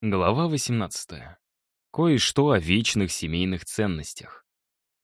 Глава 18. Кое-что о вечных семейных ценностях.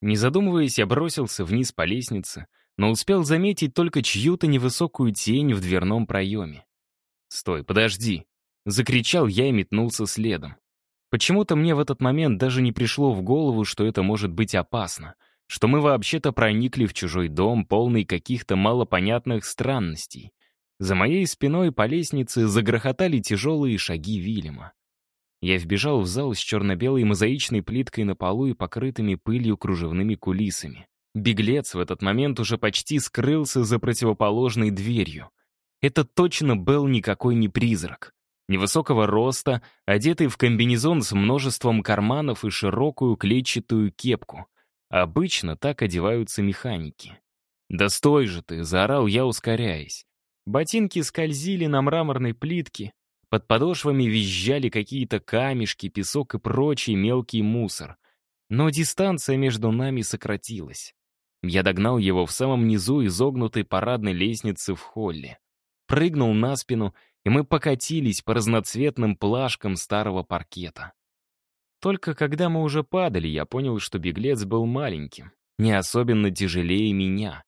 Не задумываясь, я бросился вниз по лестнице, но успел заметить только чью-то невысокую тень в дверном проеме. «Стой, подожди!» — закричал я и метнулся следом. Почему-то мне в этот момент даже не пришло в голову, что это может быть опасно, что мы вообще-то проникли в чужой дом, полный каких-то малопонятных странностей. За моей спиной по лестнице загрохотали тяжелые шаги Вильяма. Я вбежал в зал с черно-белой мозаичной плиткой на полу и покрытыми пылью кружевными кулисами. Беглец в этот момент уже почти скрылся за противоположной дверью. Это точно был никакой не призрак. Невысокого роста, одетый в комбинезон с множеством карманов и широкую клетчатую кепку. Обычно так одеваются механики. «Да стой же ты!» — заорал я, ускоряясь. Ботинки скользили на мраморной плитке, под подошвами визжали какие-то камешки, песок и прочий мелкий мусор. Но дистанция между нами сократилась. Я догнал его в самом низу изогнутой парадной лестницы в холле. Прыгнул на спину, и мы покатились по разноцветным плашкам старого паркета. Только когда мы уже падали, я понял, что беглец был маленьким, не особенно тяжелее меня.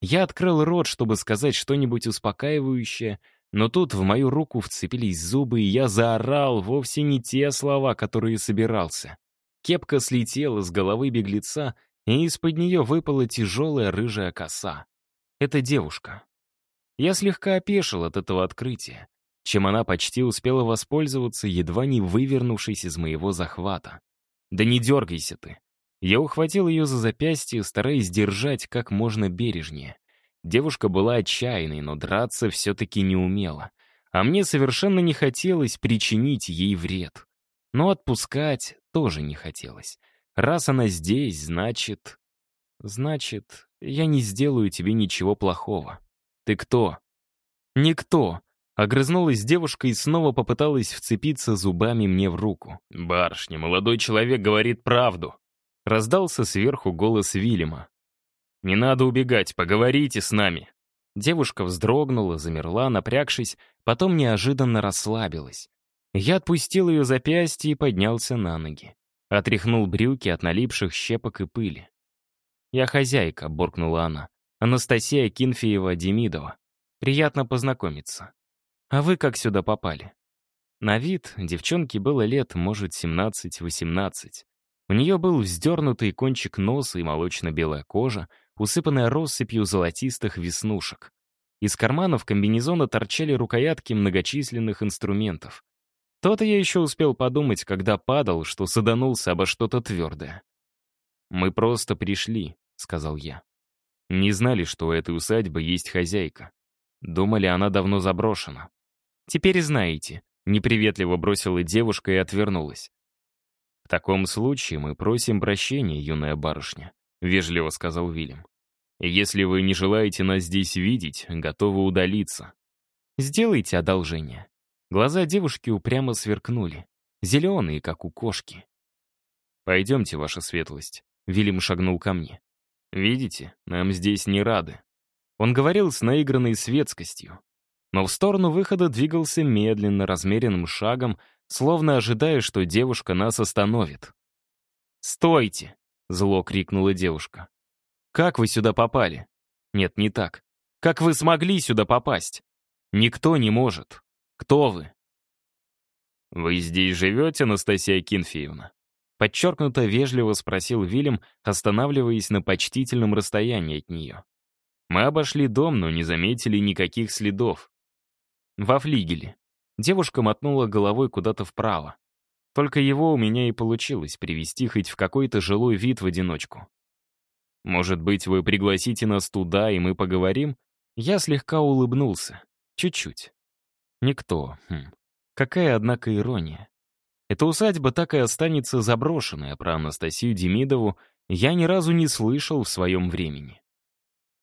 Я открыл рот, чтобы сказать что-нибудь успокаивающее, но тут в мою руку вцепились зубы, и я заорал вовсе не те слова, которые собирался. Кепка слетела с головы беглеца, и из-под нее выпала тяжелая рыжая коса. Это девушка. Я слегка опешил от этого открытия, чем она почти успела воспользоваться, едва не вывернувшись из моего захвата. «Да не дергайся ты!» Я ухватил ее за запястье, стараясь держать как можно бережнее. Девушка была отчаянной, но драться все-таки не умела. А мне совершенно не хотелось причинить ей вред. Но отпускать тоже не хотелось. Раз она здесь, значит... Значит, я не сделаю тебе ничего плохого. Ты кто? Никто. Огрызнулась девушка и снова попыталась вцепиться зубами мне в руку. «Барышня, молодой человек говорит правду!» Раздался сверху голос Вильяма. «Не надо убегать, поговорите с нами». Девушка вздрогнула, замерла, напрягшись, потом неожиданно расслабилась. Я отпустил ее запястье и поднялся на ноги. Отряхнул брюки от налипших щепок и пыли. «Я хозяйка», — буркнула она. «Анастасия Кинфеева-Демидова. Приятно познакомиться. А вы как сюда попали?» На вид девчонке было лет, может, 17-18. У нее был вздернутый кончик носа и молочно-белая кожа, усыпанная россыпью золотистых веснушек. Из карманов комбинезона торчали рукоятки многочисленных инструментов. То-то я еще успел подумать, когда падал, что саданулся обо что-то твердое. «Мы просто пришли», — сказал я. Не знали, что у этой усадьбы есть хозяйка. Думали, она давно заброшена. «Теперь знаете», — неприветливо бросила девушка и отвернулась. «В таком случае мы просим прощения, юная барышня», — вежливо сказал Вильям. «Если вы не желаете нас здесь видеть, готовы удалиться». «Сделайте одолжение». Глаза девушки упрямо сверкнули, зеленые, как у кошки. «Пойдемте, ваша светлость», — Вильям шагнул ко мне. «Видите, нам здесь не рады». Он говорил с наигранной светскостью, но в сторону выхода двигался медленно, размеренным шагом, словно ожидая, что девушка нас остановит. «Стойте!» — зло крикнула девушка. «Как вы сюда попали?» «Нет, не так. Как вы смогли сюда попасть?» «Никто не может. Кто вы?» «Вы здесь живете, Анастасия Кинфеевна?» Подчеркнуто вежливо спросил Вильям, останавливаясь на почтительном расстоянии от нее. Мы обошли дом, но не заметили никаких следов. Во флигеле. Девушка мотнула головой куда-то вправо. Только его у меня и получилось привести хоть в какой-то жилой вид в одиночку. «Может быть, вы пригласите нас туда, и мы поговорим?» Я слегка улыбнулся. Чуть-чуть. Никто. Хм. Какая, однако, ирония. Эта усадьба так и останется заброшенной, а про Анастасию Демидову я ни разу не слышал в своем времени.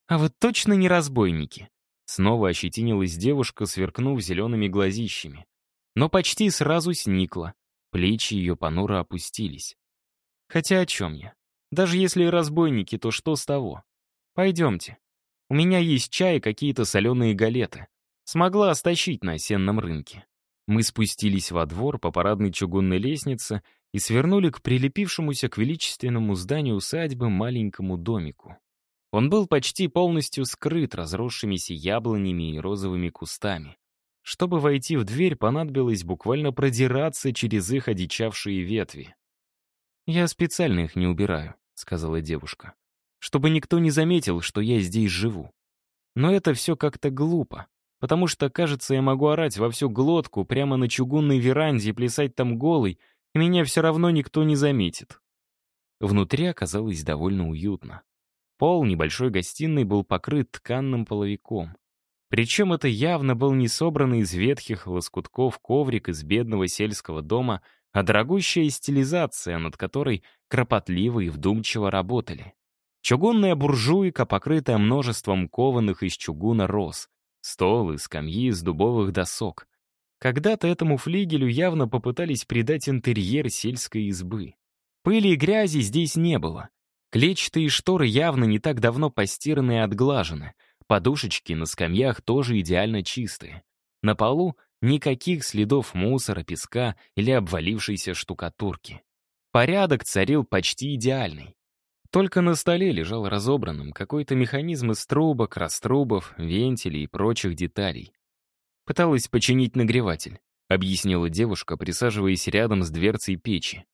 «А вы точно не разбойники?» Снова ощетинилась девушка, сверкнув зелеными глазищами. Но почти сразу сникла. Плечи ее понуро опустились. Хотя о чем я? Даже если разбойники, то что с того? Пойдемте. У меня есть чай и какие-то соленые галеты. Смогла стащить на осеннем рынке. Мы спустились во двор по парадной чугунной лестнице и свернули к прилепившемуся к величественному зданию усадьбы маленькому домику. Он был почти полностью скрыт разросшимися яблонями и розовыми кустами. Чтобы войти в дверь, понадобилось буквально продираться через их одичавшие ветви. «Я специально их не убираю», — сказала девушка, «чтобы никто не заметил, что я здесь живу. Но это все как-то глупо, потому что, кажется, я могу орать во всю глотку прямо на чугунной веранде и плясать там голый, и меня все равно никто не заметит». Внутри оказалось довольно уютно. Пол небольшой гостиной был покрыт тканным половиком. Причем это явно был не собранный из ветхих лоскутков коврик из бедного сельского дома, а дорогущая стилизация, над которой кропотливо и вдумчиво работали. Чугунная буржуйка, покрытая множеством кованых из чугуна роз, стол и скамьи из дубовых досок. Когда-то этому флигелю явно попытались придать интерьер сельской избы. Пыли и грязи здесь не было. Клетчатые шторы явно не так давно постираны и отглажены. Подушечки на скамьях тоже идеально чистые. На полу никаких следов мусора, песка или обвалившейся штукатурки. Порядок царил почти идеальный. Только на столе лежал разобранным какой-то механизм из трубок, раструбов, вентилей и прочих деталей. Пыталась починить нагреватель, объяснила девушка, присаживаясь рядом с дверцей печи.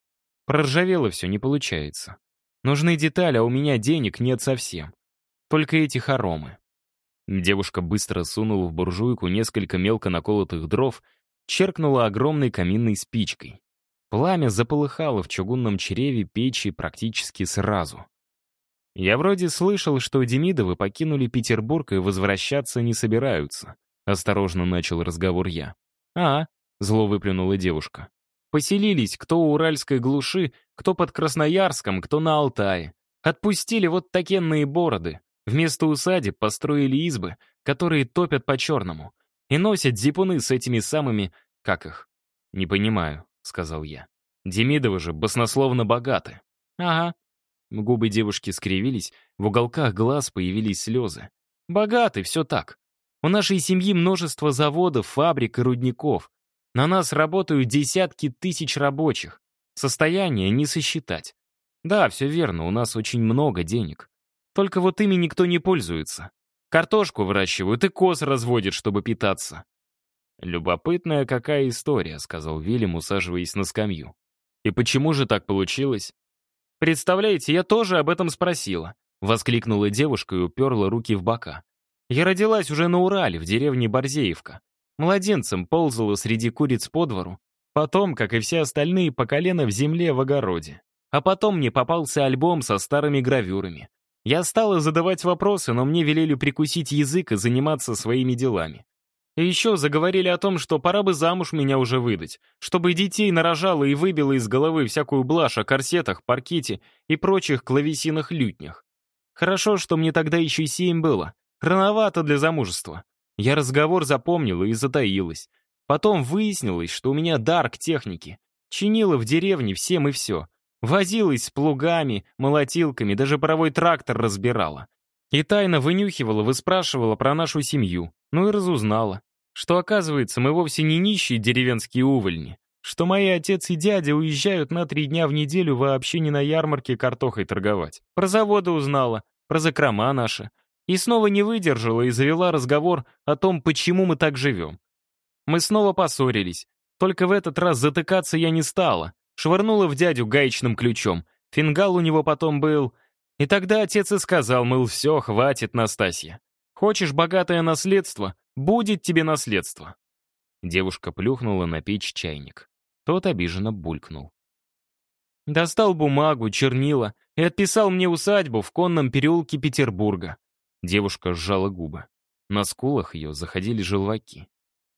Проржавело все, не получается. Нужны детали, а у меня денег нет совсем. Только эти хоромы. Девушка быстро сунула в буржуйку несколько мелко наколотых дров, черкнула огромной каминной спичкой. Пламя заполыхало в чугунном чреве печи практически сразу. «Я вроде слышал, что Демидовы покинули Петербург и возвращаться не собираются», — осторожно начал разговор я. «А», — зло выплюнула девушка. Поселились кто у Уральской глуши, кто под Красноярском, кто на Алтае. Отпустили вот такенные бороды. Вместо усадеб построили избы, которые топят по-черному. И носят зипуны с этими самыми... Как их? «Не понимаю», — сказал я. «Демидовы же баснословно богаты». «Ага». Губы девушки скривились, в уголках глаз появились слезы. «Богаты, все так. У нашей семьи множество заводов, фабрик и рудников. На нас работают десятки тысяч рабочих. Состояние не сосчитать. Да, все верно, у нас очень много денег. Только вот ими никто не пользуется. Картошку выращивают и коз разводят, чтобы питаться. «Любопытная какая история», — сказал Вильям, усаживаясь на скамью. «И почему же так получилось?» «Представляете, я тоже об этом спросила», — воскликнула девушка и уперла руки в бока. «Я родилась уже на Урале, в деревне Борзеевка. Младенцем ползала среди куриц по двору, потом, как и все остальные, по колено в земле в огороде. А потом мне попался альбом со старыми гравюрами. Я стала задавать вопросы, но мне велели прикусить язык и заниматься своими делами. И еще заговорили о том, что пора бы замуж меня уже выдать, чтобы детей нарожала и выбила из головы всякую блажь о корсетах, паркете и прочих клавесинах лютнях. Хорошо, что мне тогда еще семь было. Рановато для замужества. Я разговор запомнила и затаилась. Потом выяснилось, что у меня дар к технике. Чинила в деревне всем и все. Возилась с плугами, молотилками, даже паровой трактор разбирала. И тайно вынюхивала, выспрашивала про нашу семью. Ну и разузнала, что, оказывается, мы вовсе не нищие деревенские увольни, что мои отец и дядя уезжают на три дня в неделю вообще не на ярмарке картохой торговать. Про заводы узнала, про закрома наши, и снова не выдержала и завела разговор о том, почему мы так живем. Мы снова поссорились. Только в этот раз затыкаться я не стала. Швырнула в дядю гаечным ключом. Фингал у него потом был. И тогда отец и сказал, мыл, все, хватит, Настасья. Хочешь богатое наследство? Будет тебе наследство. Девушка плюхнула на печь чайник. Тот обиженно булькнул. Достал бумагу, чернила и отписал мне усадьбу в конном переулке Петербурга. Девушка сжала губы. На скулах ее заходили желваки.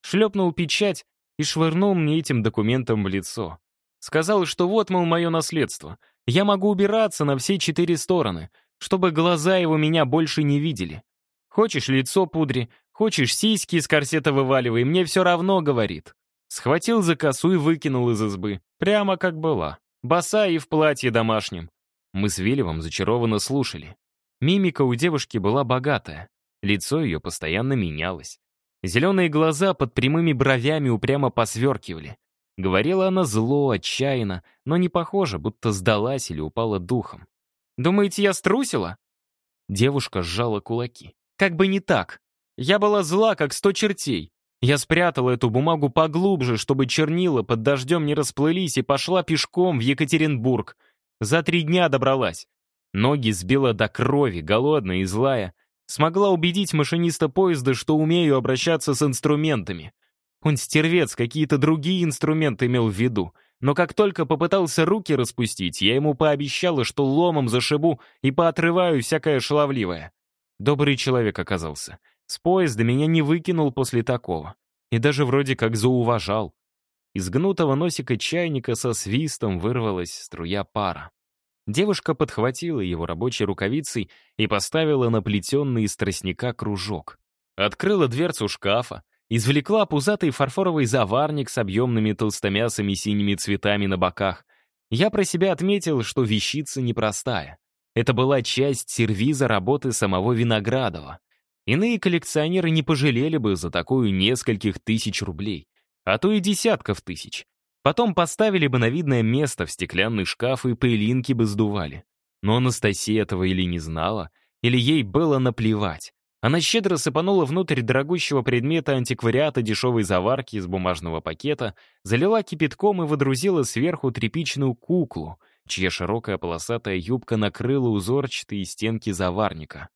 Шлепнул печать и швырнул мне этим документом в лицо. Сказал, что вот, мол, мое наследство. Я могу убираться на все четыре стороны, чтобы глаза его меня больше не видели. Хочешь лицо пудри, хочешь сиськи из корсета вываливай, мне все равно, говорит. Схватил за косу и выкинул из избы. Прямо как была. Боса и в платье домашнем. Мы с Вилевом зачарованно слушали. Мимика у девушки была богатая, лицо ее постоянно менялось. Зеленые глаза под прямыми бровями упрямо посверкивали. Говорила она зло, отчаянно, но не похоже, будто сдалась или упала духом. «Думаете, я струсила?» Девушка сжала кулаки. «Как бы не так. Я была зла, как сто чертей. Я спрятала эту бумагу поглубже, чтобы чернила под дождем не расплылись, и пошла пешком в Екатеринбург. За три дня добралась. Ноги сбила до крови, голодная и злая. Смогла убедить машиниста поезда, что умею обращаться с инструментами. Он стервец, какие-то другие инструменты имел в виду. Но как только попытался руки распустить, я ему пообещала, что ломом зашибу и поотрываю всякое шаловливое. Добрый человек оказался. С поезда меня не выкинул после такого. И даже вроде как зауважал. Из гнутого носика чайника со свистом вырвалась струя пара. Девушка подхватила его рабочей рукавицей и поставила на плетенный из тростника кружок. Открыла дверцу шкафа, извлекла пузатый фарфоровый заварник с объемными толстомясыми синими цветами на боках. Я про себя отметил, что вещица непростая. Это была часть сервиза работы самого Виноградова. Иные коллекционеры не пожалели бы за такую нескольких тысяч рублей, а то и десятков тысяч. Потом поставили бы на видное место в стеклянный шкаф и пылинки бы сдували. Но Анастасия этого или не знала, или ей было наплевать. Она щедро сыпанула внутрь дорогущего предмета антиквариата дешевой заварки из бумажного пакета, залила кипятком и водрузила сверху тряпичную куклу, чья широкая полосатая юбка накрыла узорчатые стенки заварника.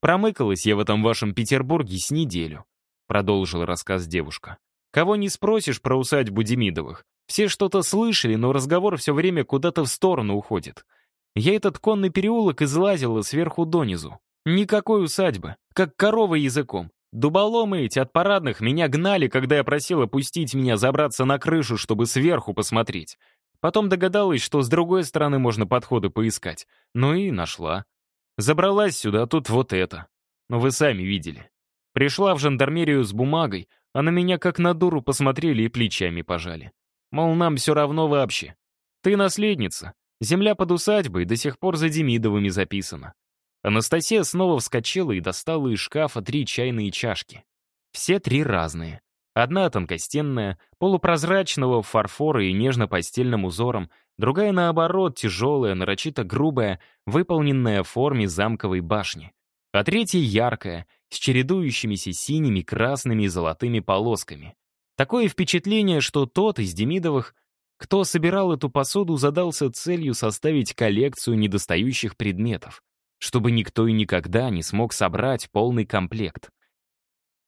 «Промыкалась я в этом вашем Петербурге с неделю», — продолжил рассказ девушка. Кого не спросишь про усадьбу Демидовых. Все что-то слышали, но разговор все время куда-то в сторону уходит. Я этот конный переулок излазила сверху донизу. Никакой усадьбы, как корова языком. Дуболомы эти от парадных меня гнали, когда я просила пустить меня забраться на крышу, чтобы сверху посмотреть. Потом догадалась, что с другой стороны можно подходы поискать. Ну и нашла. Забралась сюда, а тут вот это. Но вы сами видели. Пришла в жандармерию с бумагой, а на меня как на дуру посмотрели и плечами пожали. Мол, нам все равно вообще. Ты наследница. Земля под усадьбой до сих пор за Демидовыми записана. Анастасия снова вскочила и достала из шкафа три чайные чашки. Все три разные. Одна тонкостенная, полупрозрачного фарфора и нежно-постельным узором, другая, наоборот, тяжелая, нарочито грубая, выполненная в форме замковой башни. А третья яркая, с чередующимися синими, красными и золотыми полосками. Такое впечатление, что тот из Демидовых, кто собирал эту посуду, задался целью составить коллекцию недостающих предметов, чтобы никто и никогда не смог собрать полный комплект.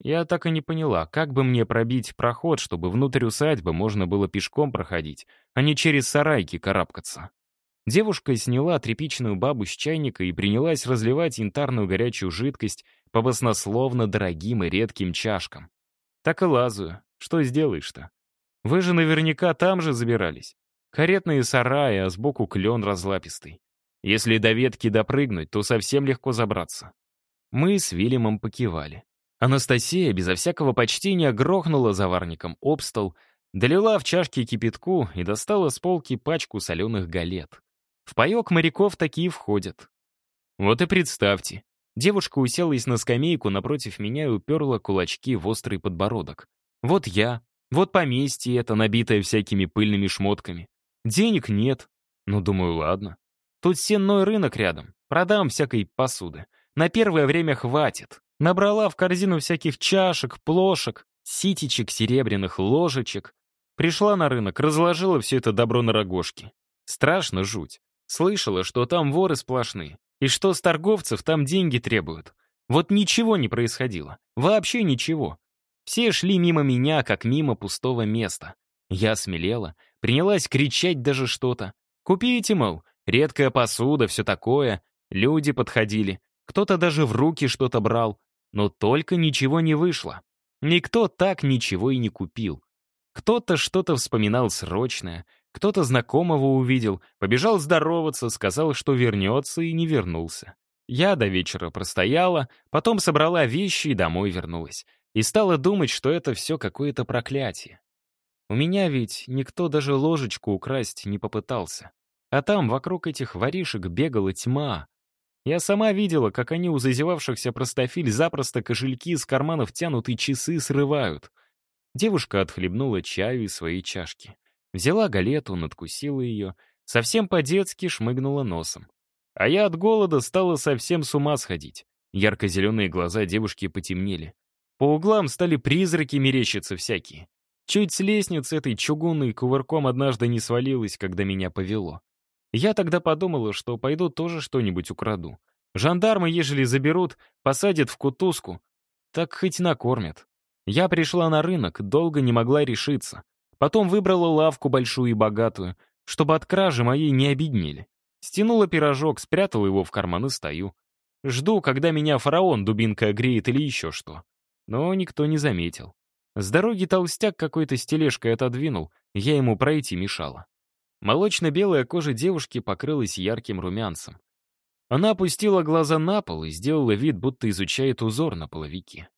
Я так и не поняла, как бы мне пробить проход, чтобы внутрь усадьбы можно было пешком проходить, а не через сарайки карабкаться. Девушка сняла тряпичную бабу с чайника и принялась разливать янтарную горячую жидкость по баснословно дорогим и редким чашкам. Так и лазаю. Что сделаешь-то? Вы же наверняка там же забирались. Каретные сараи, а сбоку клен разлапистый. Если до ветки допрыгнуть, то совсем легко забраться. Мы с Вильямом покивали. Анастасия безо всякого почтения грохнула заварником об стол, долила в чашки кипятку и достала с полки пачку соленых галет. В паек моряков такие входят. Вот и представьте, Девушка уселась на скамейку напротив меня и уперла кулачки в острый подбородок. Вот я, вот поместье это, набитое всякими пыльными шмотками. Денег нет. Ну, думаю, ладно. Тут сенной рынок рядом. Продам всякой посуды. На первое время хватит. Набрала в корзину всяких чашек, плошек, ситечек, серебряных ложечек. Пришла на рынок, разложила все это добро на рогожки. Страшно жуть. Слышала, что там воры сплошные. И что с торговцев там деньги требуют. Вот ничего не происходило. Вообще ничего. Все шли мимо меня, как мимо пустого места. Я смелела, принялась кричать даже что-то. «Купите, мол, редкая посуда, все такое». Люди подходили. Кто-то даже в руки что-то брал. Но только ничего не вышло. Никто так ничего и не купил. Кто-то что-то вспоминал срочное, кто-то знакомого увидел, побежал здороваться, сказал, что вернется, и не вернулся. Я до вечера простояла, потом собрала вещи и домой вернулась. И стала думать, что это все какое-то проклятие. У меня ведь никто даже ложечку украсть не попытался. А там вокруг этих воришек бегала тьма. Я сама видела, как они у зазевавшихся простофиль запросто кошельки из карманов тянут и часы срывают. Девушка отхлебнула чаю из своей чашки. Взяла галету, надкусила ее, совсем по-детски шмыгнула носом. А я от голода стала совсем с ума сходить. Ярко-зеленые глаза девушки потемнели. По углам стали призраки мерещиться всякие. Чуть с лестницы этой чугунной кувырком однажды не свалилась, когда меня повело. Я тогда подумала, что пойду тоже что-нибудь украду. Жандармы, ежели заберут, посадят в кутузку, так хоть накормят. Я пришла на рынок, долго не могла решиться. Потом выбрала лавку большую и богатую, чтобы от кражи моей не обеднели. Стянула пирожок, спрятала его в карман и стою. Жду, когда меня фараон дубинкой огреет или еще что. Но никто не заметил. С дороги толстяк какой-то с тележкой отодвинул, я ему пройти мешала. Молочно-белая кожа девушки покрылась ярким румянцем. Она опустила глаза на пол и сделала вид, будто изучает узор на половике.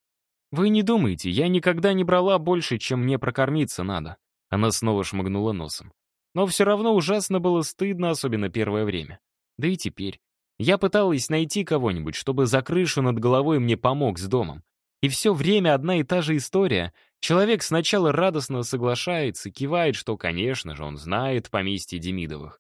«Вы не думайте, я никогда не брала больше, чем мне прокормиться надо». Она снова шмыгнула носом. Но все равно ужасно было стыдно, особенно первое время. Да и теперь. Я пыталась найти кого-нибудь, чтобы за крышу над головой мне помог с домом. И все время одна и та же история. Человек сначала радостно соглашается, кивает, что, конечно же, он знает поместье Демидовых.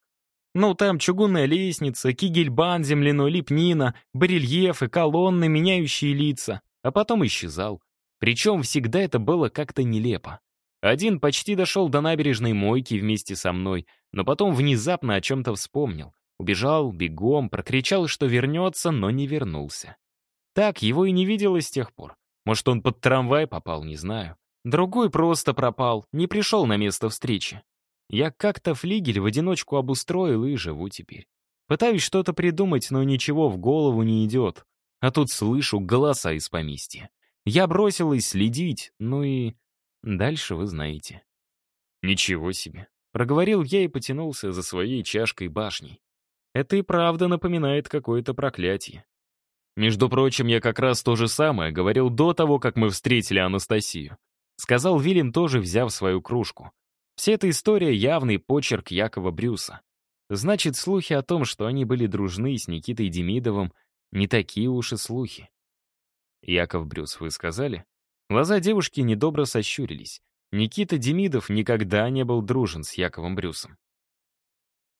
Ну, там чугунная лестница, кигельбан земляной, лепнина, барельефы, колонны, меняющие лица. А потом исчезал. Причем всегда это было как-то нелепо. Один почти дошел до набережной мойки вместе со мной, но потом внезапно о чем-то вспомнил. Убежал, бегом, прокричал, что вернется, но не вернулся. Так, его и не видела с тех пор. Может, он под трамвай попал, не знаю. Другой просто пропал, не пришел на место встречи. Я как-то флигель в одиночку обустроил и живу теперь. Пытаюсь что-то придумать, но ничего в голову не идет. А тут слышу голоса из поместья. Я бросилась следить, ну и... Дальше вы знаете. Ничего себе. Проговорил я и потянулся за своей чашкой башней. Это и правда напоминает какое-то проклятие. Между прочим, я как раз то же самое говорил до того, как мы встретили Анастасию. Сказал Вильям, тоже взяв свою кружку. Вся эта история — явный почерк Якова Брюса. Значит, слухи о том, что они были дружны с Никитой Демидовым, не такие уж и слухи. Яков Брюс, вы сказали? Глаза девушки недобро сощурились. Никита Демидов никогда не был дружен с Яковом Брюсом.